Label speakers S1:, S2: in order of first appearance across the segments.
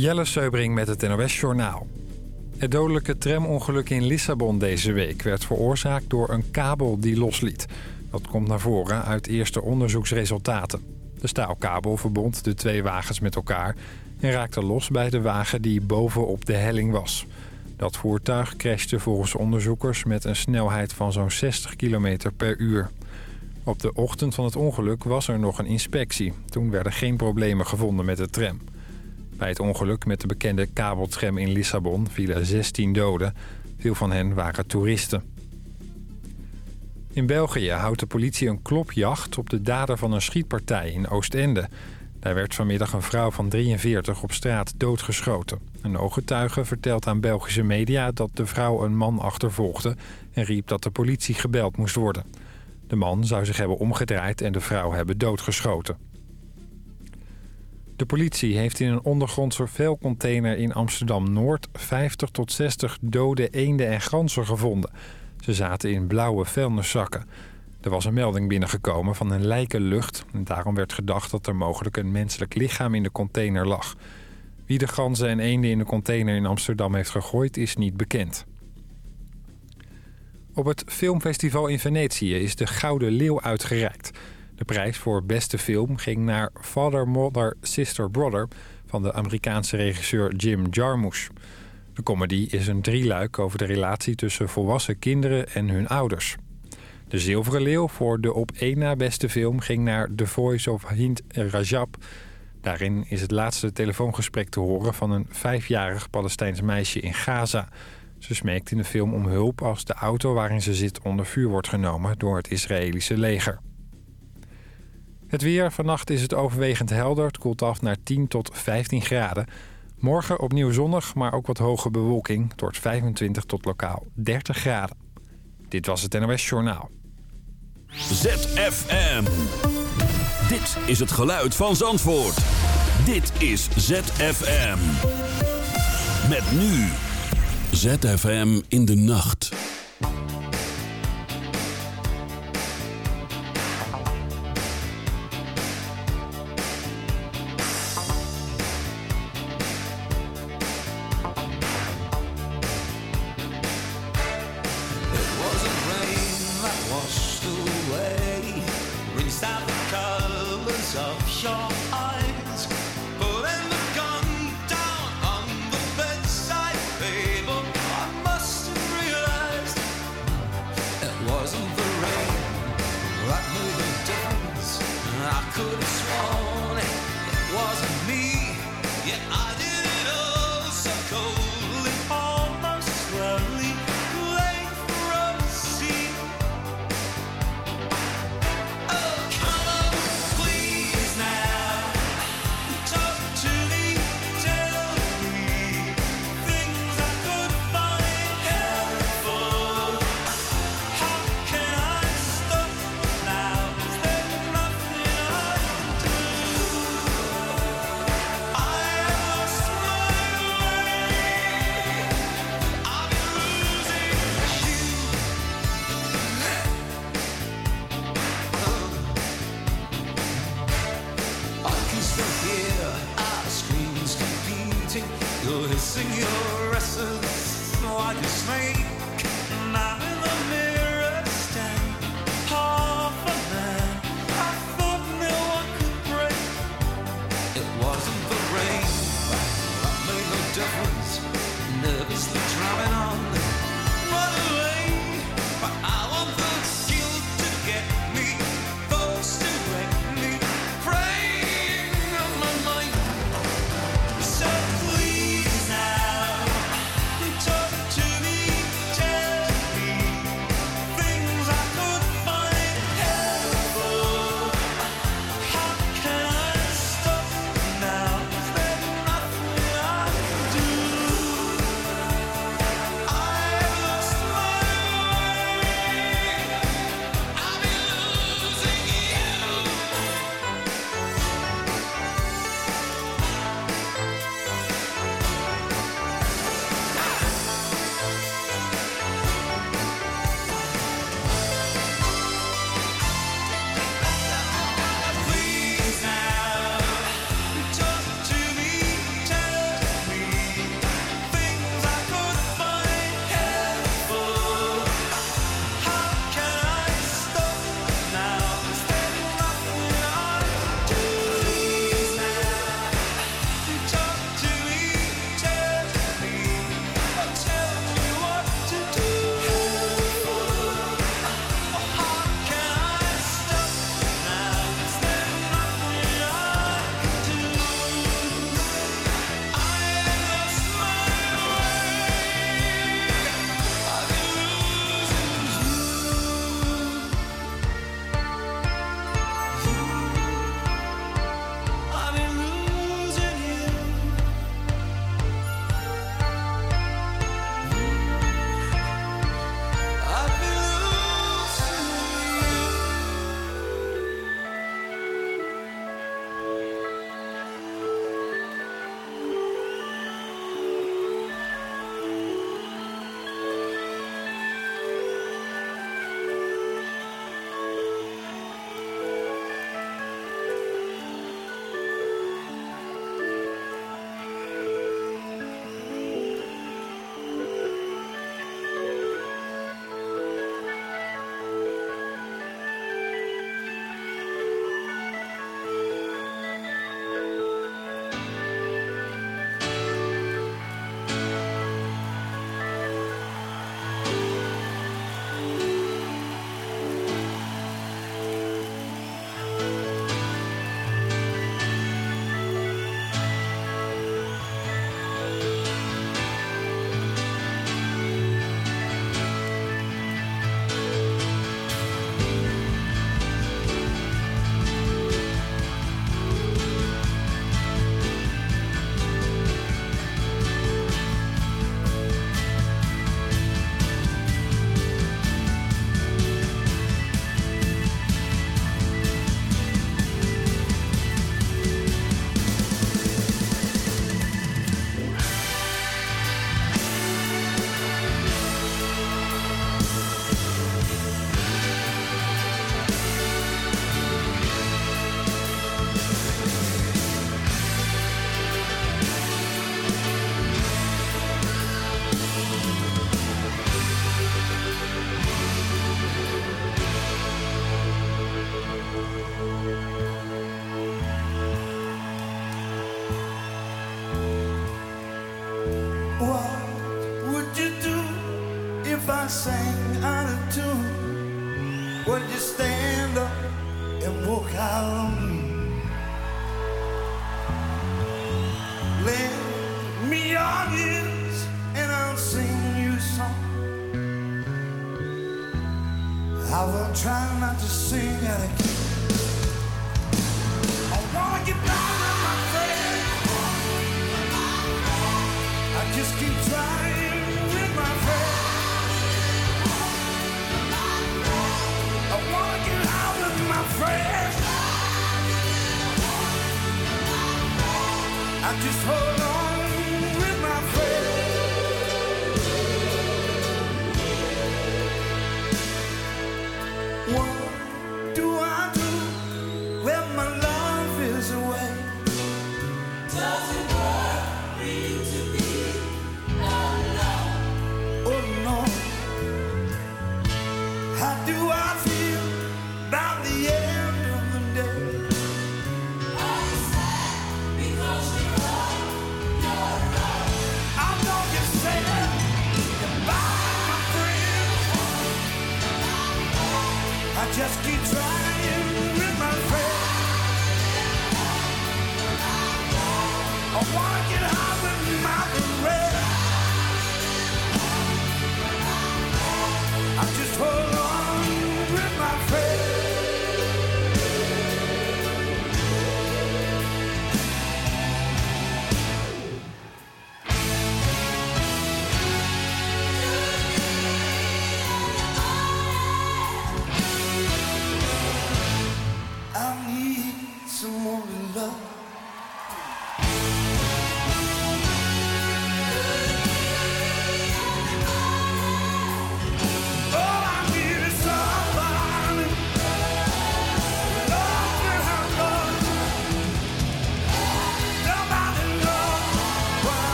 S1: Jelle Seubring met het NOS Journaal. Het dodelijke tramongeluk in Lissabon deze week werd veroorzaakt door een kabel die losliet. Dat komt naar voren uit eerste onderzoeksresultaten. De staalkabel verbond de twee wagens met elkaar en raakte los bij de wagen die bovenop de helling was. Dat voertuig crashte volgens onderzoekers met een snelheid van zo'n 60 km per uur. Op de ochtend van het ongeluk was er nog een inspectie. Toen werden geen problemen gevonden met de tram. Bij het ongeluk met de bekende kabeltram in Lissabon vielen 16 doden. Veel van hen waren toeristen. In België houdt de politie een klopjacht op de dader van een schietpartij in Oostende. Daar werd vanmiddag een vrouw van 43 op straat doodgeschoten. Een ooggetuige vertelt aan Belgische media dat de vrouw een man achtervolgde... en riep dat de politie gebeld moest worden. De man zou zich hebben omgedraaid en de vrouw hebben doodgeschoten. De politie heeft in een ondergrondse vuilcontainer in Amsterdam-Noord... 50 tot 60 dode eenden en ganzen gevonden. Ze zaten in blauwe vuilniszakken. Er was een melding binnengekomen van een lijkenlucht... en daarom werd gedacht dat er mogelijk een menselijk lichaam in de container lag. Wie de ganzen en eenden in de container in Amsterdam heeft gegooid is niet bekend. Op het filmfestival in Venetië is de Gouden Leeuw uitgereikt... De prijs voor beste film ging naar Father, Mother, Sister, Brother... van de Amerikaanse regisseur Jim Jarmusch. De comedy is een drieluik over de relatie tussen volwassen kinderen en hun ouders. De Zilveren Leeuw voor de op één na beste film ging naar The Voice of Hind Rajab. Daarin is het laatste telefoongesprek te horen van een vijfjarig Palestijns meisje in Gaza. Ze smeekt in de film om hulp als de auto waarin ze zit onder vuur wordt genomen door het Israëlische leger. Het weer. Vannacht is het overwegend helder. Het koelt af naar 10 tot 15 graden. Morgen opnieuw zonnig, maar ook wat hoge bewolking. Het wordt 25 tot lokaal 30 graden. Dit was het NOS Journaal.
S2: ZFM. Dit is het geluid van Zandvoort. Dit is ZFM. Met nu. ZFM in de nacht.
S3: You're hissing your essence like a
S4: snake.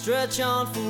S4: stretch on for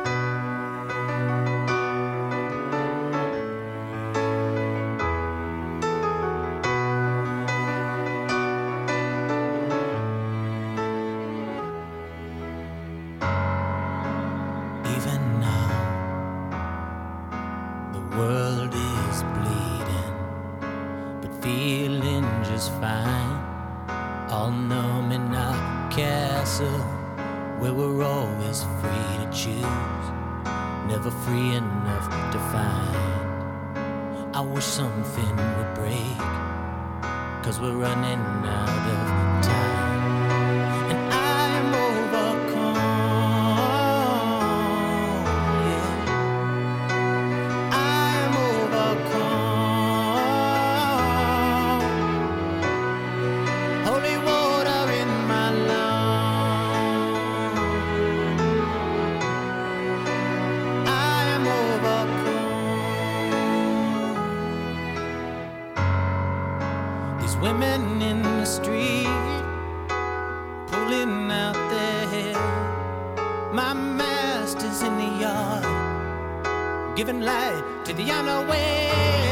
S5: giving light to the unaware.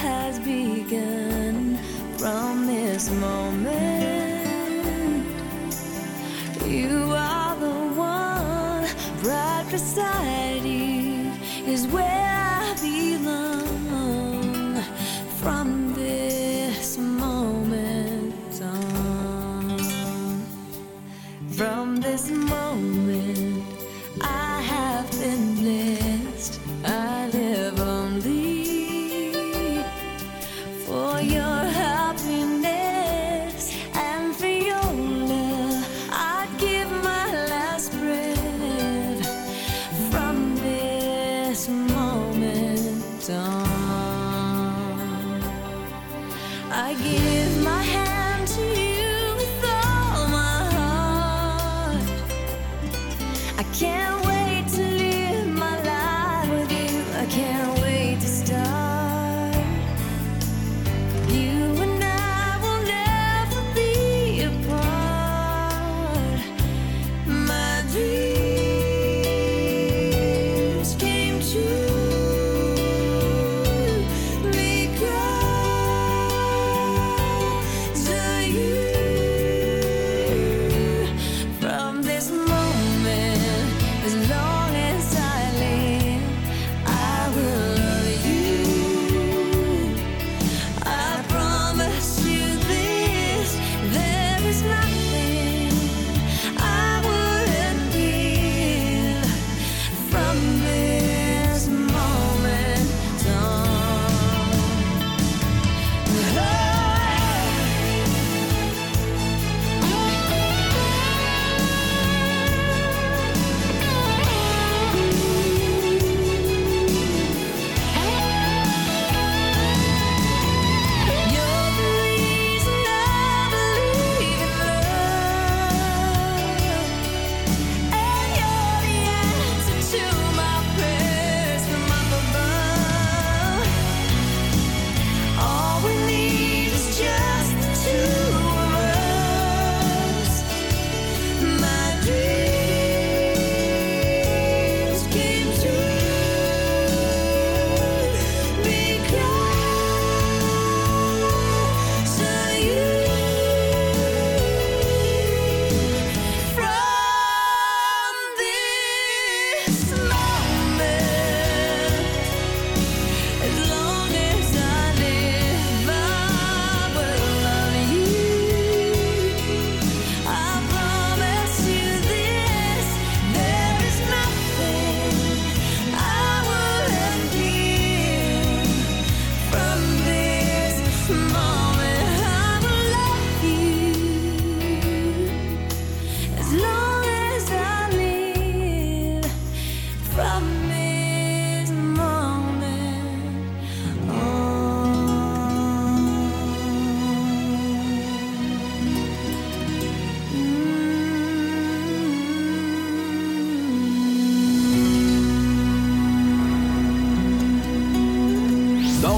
S6: Has begun. From this moment,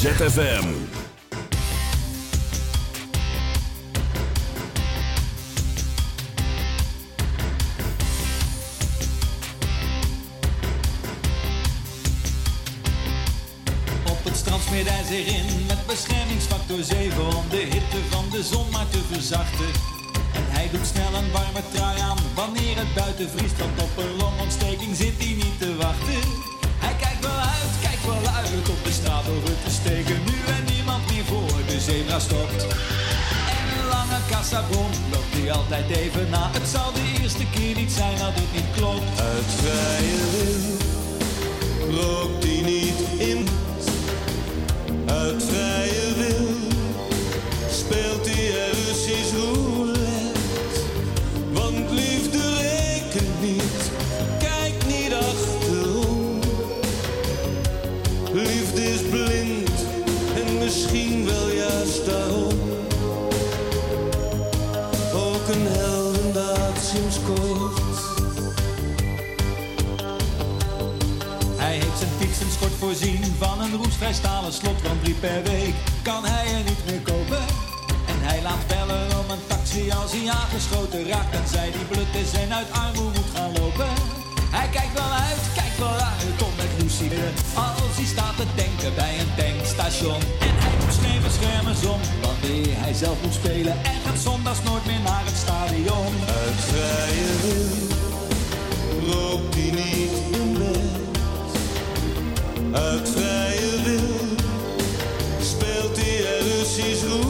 S7: ZFM.
S8: En zij die blut is en uit armoede moet gaan lopen. Hij kijkt wel uit, kijkt wel uit om met Lucie Als hij staat te denken bij een tankstation. En hij moet geen beschermers om wanneer hij zelf moet spelen. En gaat zondags nooit meer naar het stadion.
S9: Uit vrije wil rookt hij niet in bed. Uit vrije wil speelt hij er Russisch roulette.